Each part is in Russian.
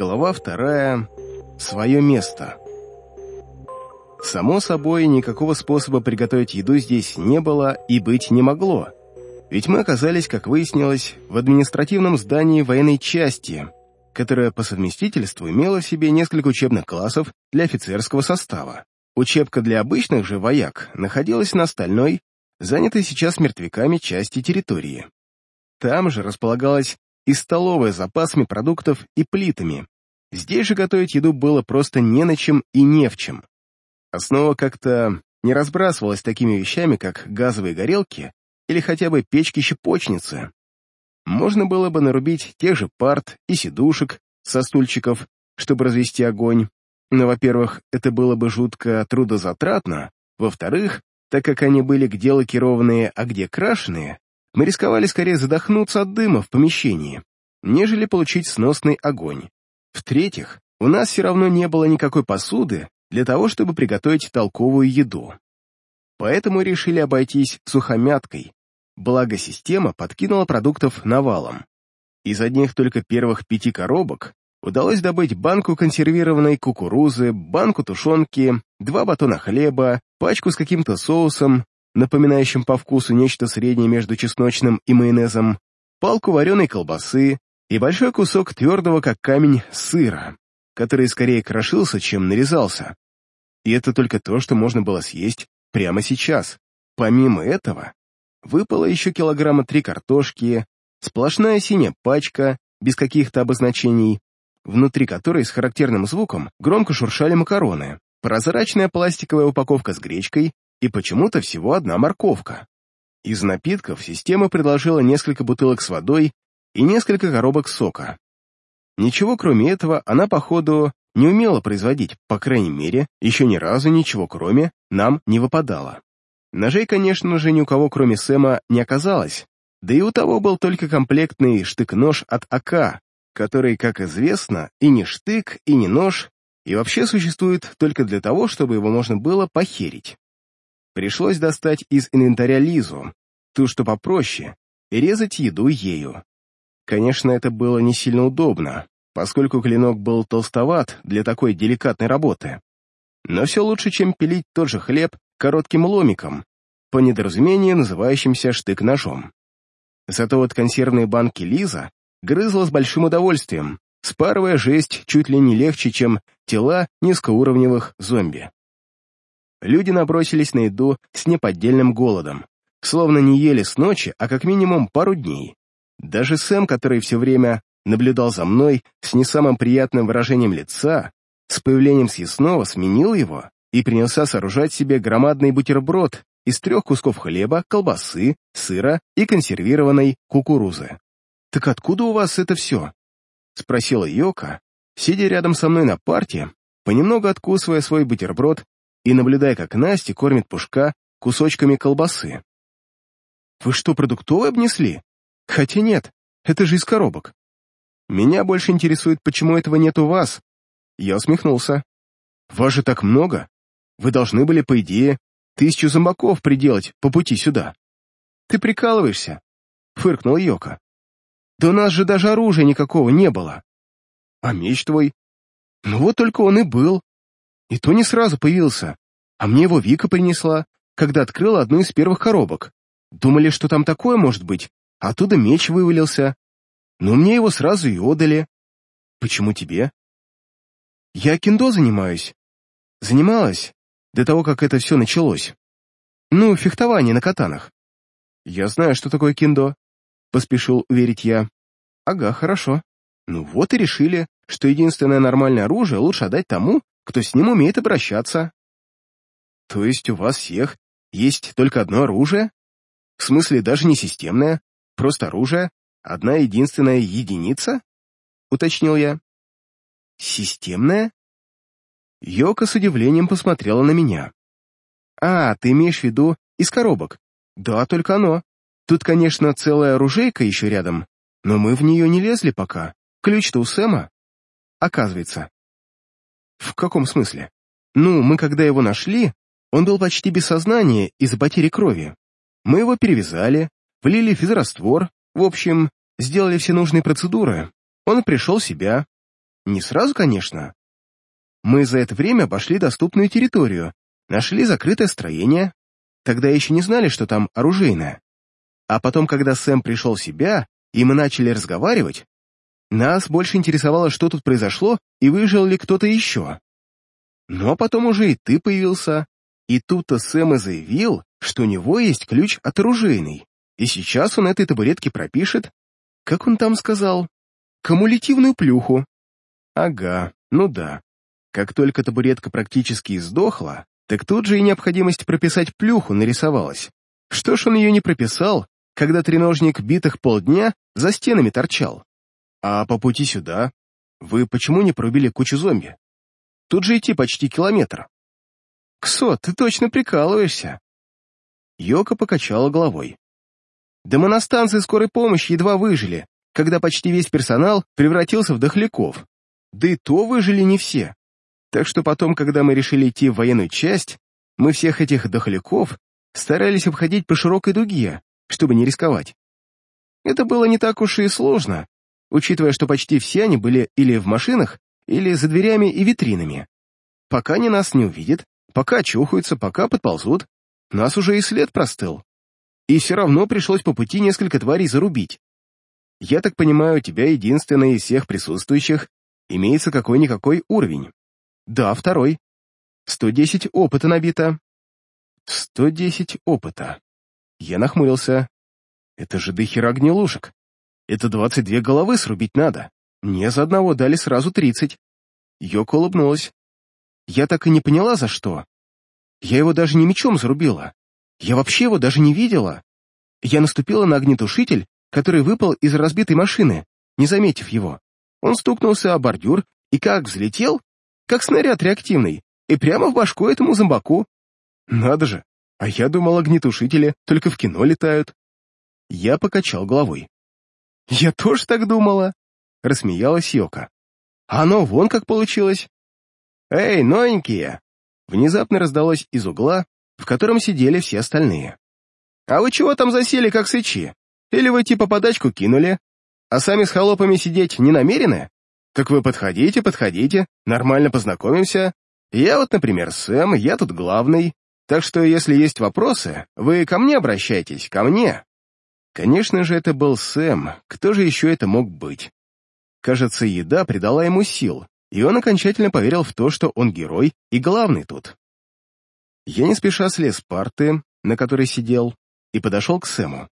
Глава вторая. Свое место. Само собой, никакого способа приготовить еду здесь не было и быть не могло. Ведь мы оказались, как выяснилось, в административном здании военной части, которая по совместительству имела в себе несколько учебных классов для офицерского состава. Учебка для обычных же вояк находилась на остальной, занятой сейчас мертвяками части территории. Там же располагалась и столовая с запасами продуктов и плитами. Здесь же готовить еду было просто не на чем и не в чем. Основа как-то не разбрасывалась такими вещами, как газовые горелки или хотя бы печки-щепочницы. Можно было бы нарубить тех же парт и сидушек со стульчиков, чтобы развести огонь, но, во-первых, это было бы жутко трудозатратно, во-вторых, так как они были где лакированные, а где крашеные, мы рисковали скорее задохнуться от дыма в помещении, нежели получить сносный огонь. В-третьих, у нас все равно не было никакой посуды для того, чтобы приготовить толковую еду. Поэтому решили обойтись сухомяткой, благо система подкинула продуктов навалом. Из одних только первых пяти коробок удалось добыть банку консервированной кукурузы, банку тушенки, два батона хлеба, пачку с каким-то соусом, напоминающим по вкусу нечто среднее между чесночным и майонезом, палку вареной колбасы и большой кусок твердого, как камень, сыра, который скорее крошился, чем нарезался. И это только то, что можно было съесть прямо сейчас. Помимо этого, выпало еще килограмма три картошки, сплошная синяя пачка, без каких-то обозначений, внутри которой с характерным звуком громко шуршали макароны, прозрачная пластиковая упаковка с гречкой и почему-то всего одна морковка. Из напитков система предложила несколько бутылок с водой и несколько коробок сока. Ничего кроме этого она, походу, не умела производить, по крайней мере, еще ни разу ничего кроме нам не выпадало. Ножей, конечно же, ни у кого кроме Сэма не оказалось, да и у того был только комплектный штык-нож от АК, который, как известно, и не штык, и не нож, и вообще существует только для того, чтобы его можно было похерить. Пришлось достать из инвентаря Лизу, ту, что попроще, и резать еду ею. Конечно, это было не сильно удобно, поскольку клинок был толстоват для такой деликатной работы. Но все лучше, чем пилить тот же хлеб коротким ломиком, по недоразумению называющимся штык-ножом. Зато вот консервные банки Лиза грызла с большим удовольствием, спарывая жесть чуть ли не легче, чем тела низкоуровневых зомби. Люди набросились на еду с неподдельным голодом, словно не ели с ночи, а как минимум пару дней. Даже Сэм, который все время наблюдал за мной с не самым приятным выражением лица, с появлением съестного сменил его и принялся сооружать себе громадный бутерброд из трех кусков хлеба, колбасы, сыра и консервированной кукурузы. «Так откуда у вас это все?» — спросила Йока, сидя рядом со мной на парте, понемногу откусывая свой бутерброд и наблюдая, как Настя кормит Пушка кусочками колбасы. «Вы что, продуктовый обнесли? Хотя нет, это же из коробок. Меня больше интересует, почему этого нет у вас». Я усмехнулся. «Вас же так много. Вы должны были, по идее, тысячу зомбаков приделать по пути сюда». «Ты прикалываешься?» — фыркнул Йока. «Да у нас же даже оружия никакого не было». «А меч твой?» «Ну вот только он и был. И то не сразу появился, а мне его Вика принесла, когда открыла одну из первых коробок. Думали, что там такое может быть, а оттуда меч вывалился. Но мне его сразу и отдали. Почему тебе? Я киндо занимаюсь. Занималась до того, как это все началось. Ну, фехтование на катанах. Я знаю, что такое киндо, поспешил уверить я. Ага, хорошо. Ну вот и решили, что единственное нормальное оружие лучше отдать тому, кто с ним умеет обращаться. То есть у вас всех есть только одно оружие? В смысле, даже не системное, просто оружие, одна единственная единица? Уточнил я. Системное? Йока с удивлением посмотрела на меня. «А, ты имеешь в виду из коробок?» «Да, только оно. Тут, конечно, целая оружейка еще рядом, но мы в нее не лезли пока. Ключ-то у Сэма. Оказывается, «В каком смысле?» «Ну, мы когда его нашли, он был почти без сознания из-за потери крови. Мы его перевязали, влили физраствор, в общем, сделали все нужные процедуры. Он пришел в себя. Не сразу, конечно. Мы за это время обошли доступную территорию, нашли закрытое строение. Тогда еще не знали, что там оружейное. А потом, когда Сэм пришел в себя, и мы начали разговаривать, нас больше интересовало, что тут произошло и выжил ли кто-то еще. А потом уже и ты появился, и тут-то Сэм и заявил, что у него есть ключ от оружейной, и сейчас он этой табуретке пропишет, как он там сказал, кумулятивную плюху. Ага, ну да. Как только табуретка практически издохла, так тут же и необходимость прописать плюху нарисовалась. Что ж он ее не прописал, когда треножник битых полдня за стенами торчал? А по пути сюда вы почему не пробили кучу зомби? Тут же идти почти километр. Ксо, ты точно прикалываешься. Йока покачала головой. Да мы на станции скорой помощи едва выжили, когда почти весь персонал превратился в дохляков. Да и то выжили не все. Так что потом, когда мы решили идти в военную часть, мы всех этих дохляков старались обходить по широкой дуге, чтобы не рисковать. Это было не так уж и сложно, учитывая, что почти все они были или в машинах, или за дверями и витринами. Пока они нас не увидят, пока чухаются, пока подползут, нас уже и след простыл. И все равно пришлось по пути несколько тварей зарубить. Я так понимаю, у тебя единственный из всех присутствующих имеется какой-никакой уровень. Да, второй. 110 опыта набито. 110 опыта. Я нахмурился. Это же дохера гнилушек. Это 22 головы срубить надо. Мне за одного дали сразу 30. Йока улыбнулась. Я так и не поняла, за что. Я его даже не мечом зарубила. Я вообще его даже не видела. Я наступила на огнетушитель, который выпал из разбитой машины, не заметив его. Он стукнулся о бордюр и как взлетел, как снаряд реактивный, и прямо в башку этому зомбаку. Надо же, а я думал, огнетушители только в кино летают. Я покачал головой. Я тоже так думала, рассмеялась Йока. А оно вон как получилось. Эй, новенькие! Внезапно раздалось из угла, в котором сидели все остальные. «А вы чего там засели, как сычи? Или вы типа подачку кинули? А сами с холопами сидеть не намерены? Так вы подходите, подходите, нормально познакомимся. Я вот, например, Сэм, я тут главный, так что если есть вопросы, вы ко мне обращайтесь, ко мне». Конечно же, это был Сэм, кто же еще это мог быть? Кажется, еда придала ему сил, и он окончательно поверил в то, что он герой и главный тут. Я не спеша слез с парты, на которой сидел, и подошел к Сэму.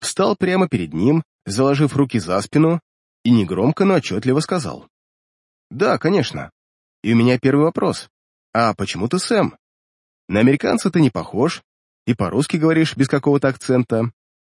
Встал прямо перед ним, заложив руки за спину, и негромко, но отчетливо сказал. «Да, конечно. И у меня первый вопрос. А почему ты Сэм? На американца ты не похож, и по-русски говоришь без какого-то акцента.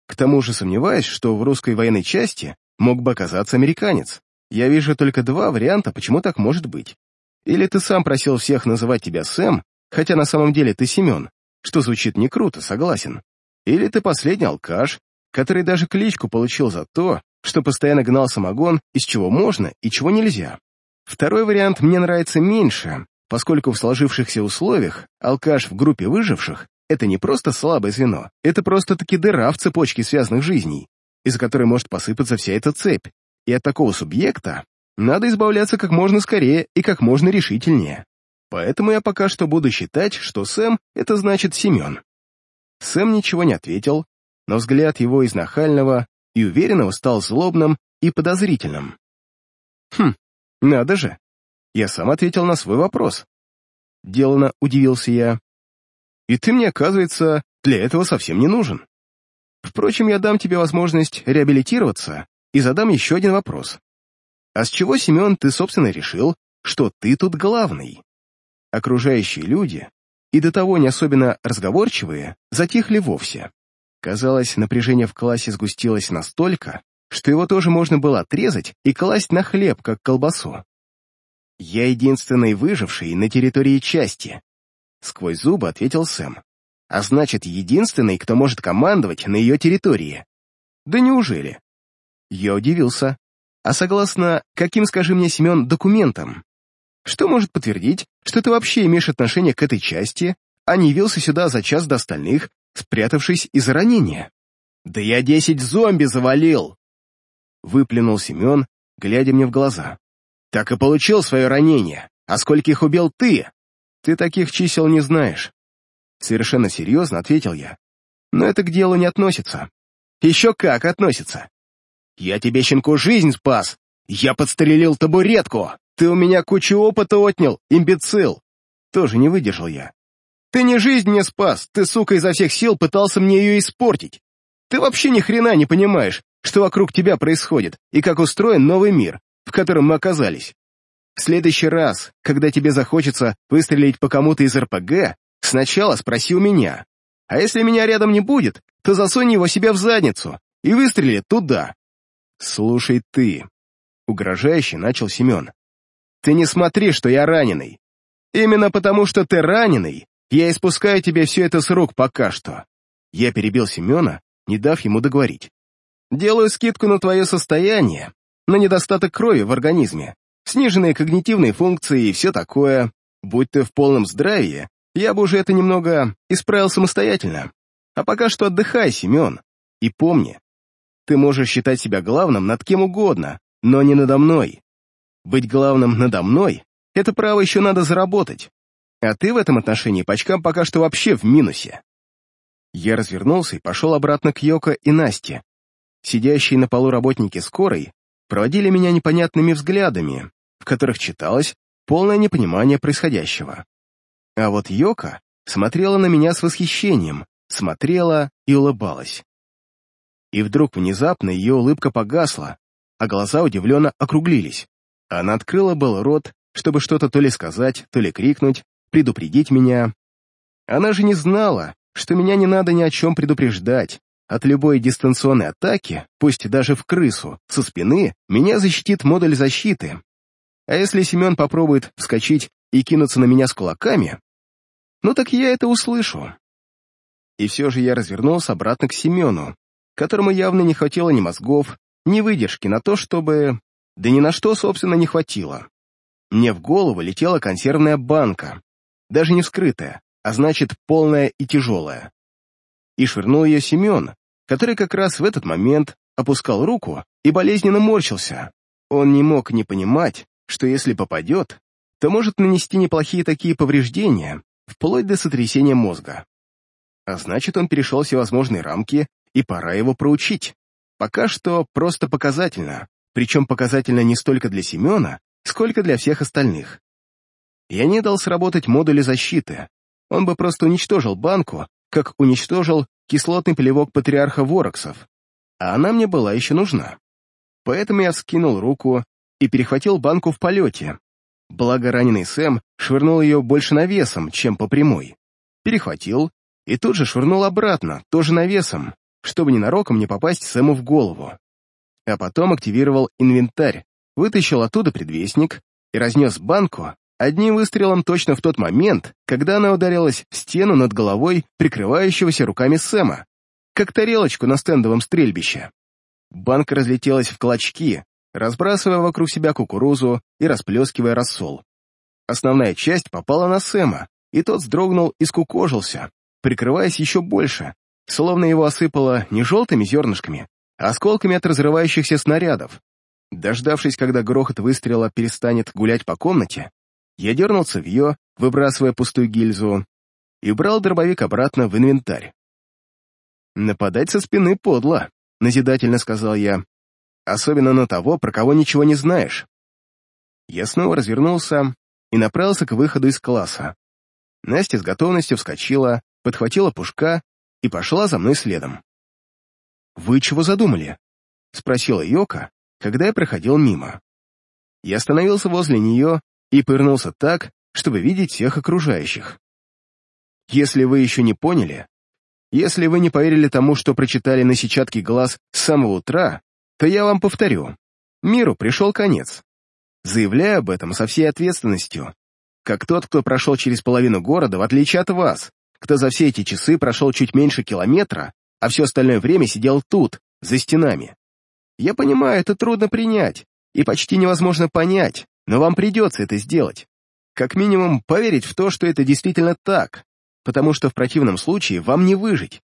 К тому же сомневаюсь, что в русской военной части мог бы оказаться американец. Я вижу только два варианта, почему так может быть. Или ты сам просил всех называть тебя Сэм, хотя на самом деле ты Семен, что звучит не круто, согласен. Или ты последний алкаш, который даже кличку получил за то, что постоянно гнал самогон, из чего можно и чего нельзя. Второй вариант мне нравится меньше, поскольку в сложившихся условиях алкаш в группе выживших — это не просто слабое звено, это просто-таки дыра в цепочке связанных жизней, из-за которой может посыпаться вся эта цепь, и от такого субъекта надо избавляться как можно скорее и как можно решительнее. Поэтому я пока что буду считать, что Сэм — это значит Семен. Сэм ничего не ответил, но взгляд его из нахального и уверенного стал злобным и подозрительным. Хм, надо же. Я сам ответил на свой вопрос. Делано удивился я. И ты мне, оказывается, для этого совсем не нужен. Впрочем, я дам тебе возможность реабилитироваться и задам еще один вопрос. А с чего, Семен, ты, собственно, решил, что ты тут главный? Окружающие люди, и до того не особенно разговорчивые, затихли вовсе. Казалось, напряжение в классе сгустилось настолько, что его тоже можно было отрезать и класть на хлеб, как колбасу. «Я единственный выживший на территории части», — сквозь зубы ответил Сэм. «А значит, единственный, кто может командовать на ее территории». «Да неужели?» Я удивился. А согласно каким, скажи мне, Семен, документам? Что может подтвердить, что ты вообще имеешь отношение к этой части, а не явился сюда за час до остальных, спрятавшись из-за ранения? Да я десять зомби завалил! Выплюнул Семен, глядя мне в глаза. так и получил свое ранение. А скольких убил ты? Ты таких чисел не знаешь. Совершенно серьезно ответил я. Но это к делу не относится. Еще как относится. Я тебе, щенку, жизнь спас. Я подстрелил табуретку. Ты у меня кучу опыта отнял, имбецил. Тоже не выдержал я. Ты не жизнь мне спас, ты, сука, изо всех сил пытался мне ее испортить. Ты вообще ни хрена не понимаешь, что вокруг тебя происходит и как устроен новый мир, в котором мы оказались. В следующий раз, когда тебе захочется выстрелить по кому-то из РПГ, сначала спроси у меня. А если меня рядом не будет, то засунь его себе в задницу и выстрели туда. Слушай ты, угрожающе начал Семен. Ты не смотри, что я раненый. Именно потому, что ты раненый, я испускаю тебе все это с рук пока что. Я перебил Семена, не дав ему договорить. Делаю скидку на твое состояние, на недостаток крови в организме, сниженные когнитивные функции и все такое. Будь ты в полном здравии, я бы уже это немного исправил самостоятельно. А пока что отдыхай, Семен. И помни, ты можешь считать себя главным над кем угодно, но не надо мной. Быть главным надо мной — это право еще надо заработать. А ты в этом отношении пачкам пока что вообще в минусе. Я развернулся и пошел обратно к Йоко и Насте. Сидящие на полу работники скорой проводили меня непонятными взглядами, в которых читалось полное непонимание происходящего. А вот Йока смотрела на меня с восхищением, смотрела и улыбалась. И вдруг внезапно ее улыбка погасла, а глаза удивленно округлились. Она открыла был рот, чтобы что-то то ли сказать, то ли крикнуть, предупредить меня. Она же не знала, что меня не надо ни о чем предупреждать, от любой дистанционной атаки, пусть даже в крысу, со спины, меня защитит модуль защиты. А если Семен попробует вскочить и кинуться на меня с кулаками, ну так я это услышу. И все же я развернулся обратно к Семену, которому явно не хватило ни мозгов, ни выдержки на то, чтобы... Да ни на что, собственно, не хватило. Мне в голову летела консервная банка, даже не вскрытая, а значит, полная и тяжелая и швырнул ее Семен, который как раз в этот момент опускал руку и болезненно морщился. Он не мог не понимать, что если попадет, то может нанести неплохие такие повреждения, вплоть до сотрясения мозга. А значит, он перешел всевозможные рамки, и пора его проучить. Пока что просто показательно, причем показательно не столько для Семена, сколько для всех остальных. Я не дал сработать модули защиты. Он бы просто уничтожил банку, как уничтожил кислотный плевок патриарха Вороксов, а она мне была еще нужна. Поэтому я скинул руку и перехватил банку в полете. Благо раненый Сэм швырнул ее больше навесом, чем по прямой. Перехватил и тут же швырнул обратно, тоже навесом, чтобы ненароком не попасть Сэму в голову. А потом активировал инвентарь, вытащил оттуда предвестник и разнес банку одним выстрелом точно в тот момент, когда она ударилась в стену над головой прикрывающегося руками Сэма, как тарелочку на стендовом стрельбище. Банка разлетелась в клочки, разбрасывая вокруг себя кукурузу и расплескивая рассол. Основная часть попала на Сэма, и тот вздрогнул и скукожился, прикрываясь еще больше, словно его осыпало не желтыми зернышками, а осколками от разрывающихся снарядов. Дождавшись, когда грохот выстрела перестанет гулять по комнате, я дернул цевье, выбрасывая пустую гильзу, и убрал дробовик обратно в инвентарь. «Нападать со спины подло», — назидательно сказал я. «Особенно на того, про кого ничего не знаешь». Я снова развернулся и направился к выходу из класса. Настя с готовностью вскочила, подхватила пушка и пошла за мной следом. «Вы чего задумали?» — спросила Йока, когда я проходил мимо. Я остановился возле нее и повернулся так, чтобы видеть всех окружающих. Если вы еще не поняли, если вы не поверили тому, что прочитали на сетчатке глаз с самого утра, то я вам повторю. Миру пришел конец. Заявляю об этом со всей ответственностью, как тот, кто прошел через половину города, в отличие от вас, кто за все эти часы прошел чуть меньше километра, а все остальное время сидел тут, за стенами. Я понимаю, это трудно принять, и почти невозможно понять, но вам придется это сделать. Как минимум, поверить в то, что это действительно так, потому что в противном случае вам не выжить.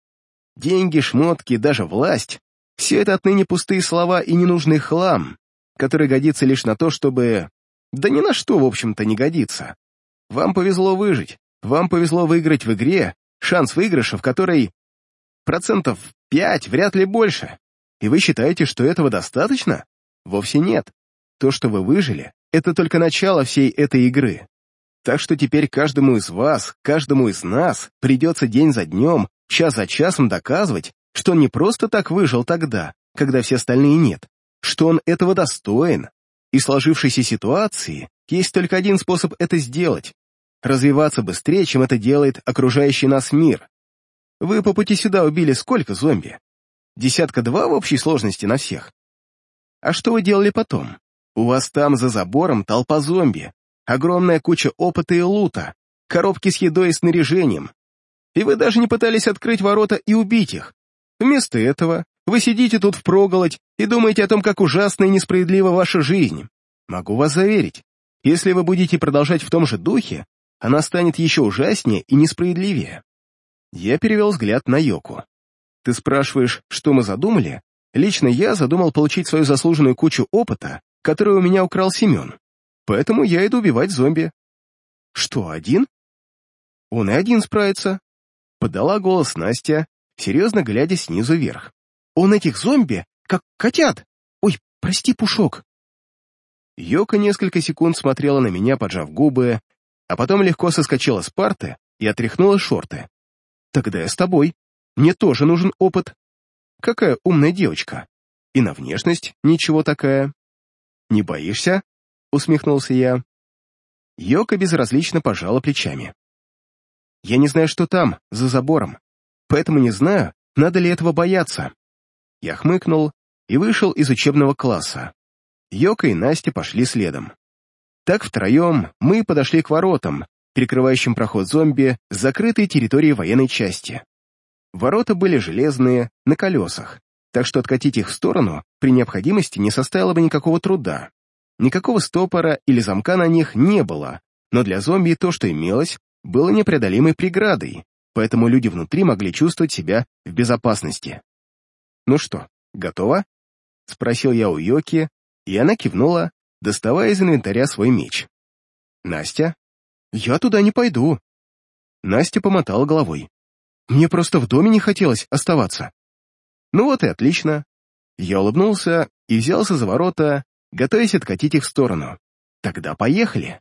Деньги, шмотки, даже власть — все это отныне пустые слова и ненужный хлам, который годится лишь на то, чтобы да ни на что, в общем-то, не годится. Вам повезло выжить, вам повезло выиграть в игре, шанс выигрыша, в которой процентов пять, вряд ли больше. И вы считаете, что этого достаточно? Вовсе нет. То, что вы выжили, это только начало всей этой игры. Так что теперь каждому из вас, каждому из нас придется день за днем, час за часом доказывать, что он не просто так выжил тогда, когда все остальные нет, что он этого достоин. И в сложившейся ситуации есть только один способ это сделать — развиваться быстрее, чем это делает окружающий нас мир. Вы по пути сюда убили сколько зомби? Десятка-два в общей сложности на всех. А что вы делали потом? У вас там за забором толпа зомби, огромная куча опыта и лута, коробки с едой и снаряжением. И вы даже не пытались открыть ворота и убить их. Вместо этого вы сидите тут впроголодь и думаете о том, как ужасна и несправедлива ваша жизнь. Могу вас заверить, если вы будете продолжать в том же духе, она станет еще ужаснее и несправедливее. Я перевел взгляд на Йоку. Ты спрашиваешь, что мы задумали? Лично я задумал получить свою заслуженную кучу опыта, которую у меня украл Семен. Поэтому я иду убивать зомби. Что, один? Он и один справится. Подала голос Настя, серьезно глядя снизу вверх. Он этих зомби, как котят. Ой, прости, Пушок. Йока несколько секунд смотрела на меня, поджав губы, а потом легко соскочила с парты и отряхнула шорты. «Тогда я с тобой. Мне тоже нужен опыт. Какая умная девочка. И на внешность ничего такая. Не боишься?» — усмехнулся я. Йока безразлично пожала плечами. «Я не знаю, что там, за забором, поэтому не знаю, надо ли этого бояться». Я хмыкнул и вышел из учебного класса. Йока и Настя пошли следом. Так втроем мы подошли к воротам, перекрывающим проход зомби с закрытой территории военной части. Ворота были железные, на колесах, так что откатить их в сторону при необходимости не составило бы никакого труда. Никакого стопора или замка на них не было, но для зомби то, что имелось, было непреодолимой преградой, поэтому люди внутри могли чувствовать себя в безопасности. «Ну что, готово?» — спросил я у Йоки, и она кивнула, доставая из инвентаря свой меч. «Настя?» «Я туда не пойду». Настя помотала головой. «Мне просто в доме не хотелось оставаться». «Ну вот и отлично». Я улыбнулся и взялся за ворота, готовясь откатить их в сторону. «Тогда поехали».